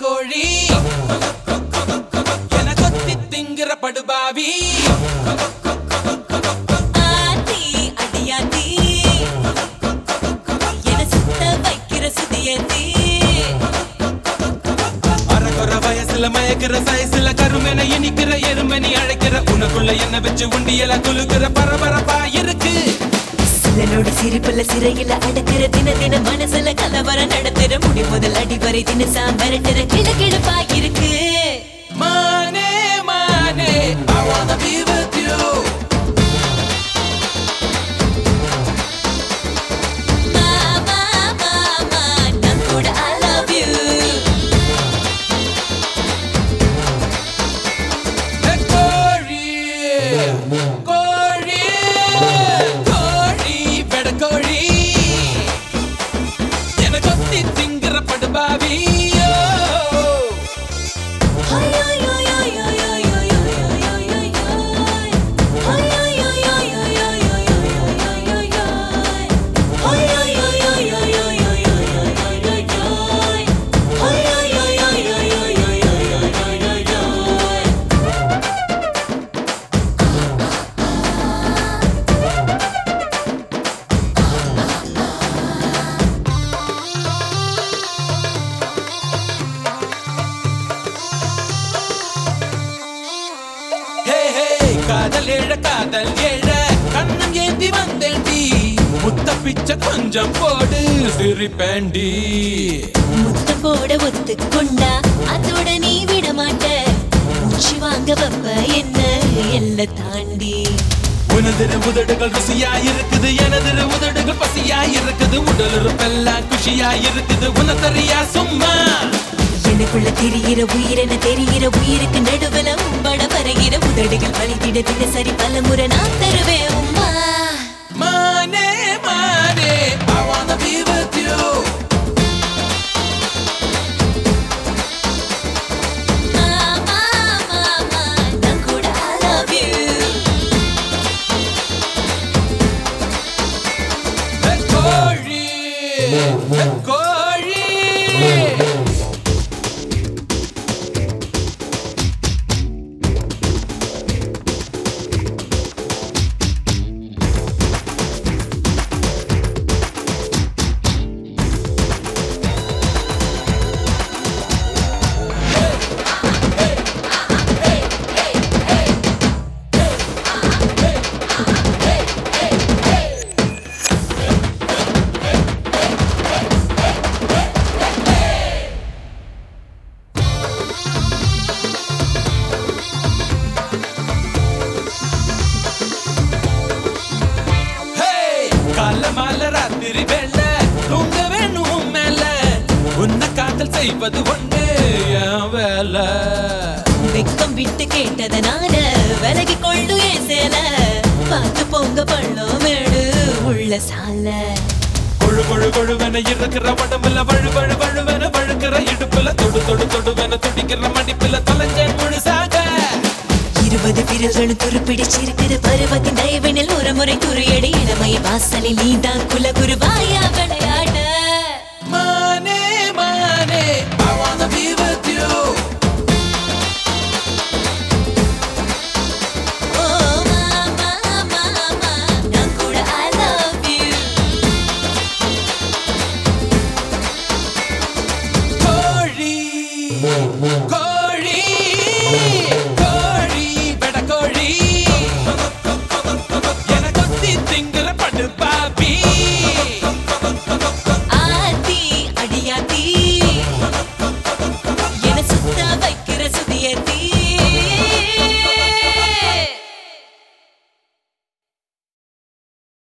கோழி. என கொத்தி திங்கிற படுபாவி. மயக்கிற சைஸ்ல கருமென இனிக்கிற எருமணி அழைக்கிற. உனக்குள்ள என்ன வச்சு உண்டியல குலுக்கிற பரபரப்பா இருக்கு. சிலனோடு சிரிப்புல சிறையில அடக்கிற தின தின மனசுல கலவர நடத்துற முடி முதல் அடி வரை தினசா மிரட்டுற கிழ இருக்கு. மானே காதல் ஏழ கண்ணம் ஏந்தி வந்தேண்டி முத்த பிச்சை கொஞ்சம் போடு சிரிப்பேண்டி முத்தம் போட ஒத்துக்கொண்டா அதோட நீ விட மாட்ட. மூச்சு வாங்க வப்ப என்ன எல்ல தாண்டி. உனதிரு உதடுகள் ருசியா இருக்குது எனதிரு உதடுகள் பசியா இருக்குது உடல் உறுப்பெல்லாம் குஷியா இருக்குது உனத்தறியா சும்மா. எனக்குள்ள தெரிகிற உயிரென தெரிகிற உயிருக்கு நடுவுல உம்பட பருகிற உதடுகள் வலித்திட தினசரி பல முறை நான் தருவேன் உம்மா. மானே மானே I wanna be with you. மாமா மாமா செய்வது ஒண்ணு வேலை. வெக்கம் விட்டு கேட்டதனால விலகி கொள்ளு ஏன் சேல. பார்த்து பொங்க பள்ளம் மேடு உள்ள சால. கொழு கொழு கொழுவென இருக்கிற உடம்புல வழு வழு வழுவென வழுக்கிற இடுப்புல தொடு தொடு தொடுவென துடிக்கிற மடிப்புல தொலைஞ்சேன் முழுசாக. இருபது விரல்களும் துருப்பிடிச்சிருக்கிற பருவத்தின் தயவினில் ஒரு முறை துறையடி இளமைய வாசலில் நீதான் குலகுரு வாயா விளையாடு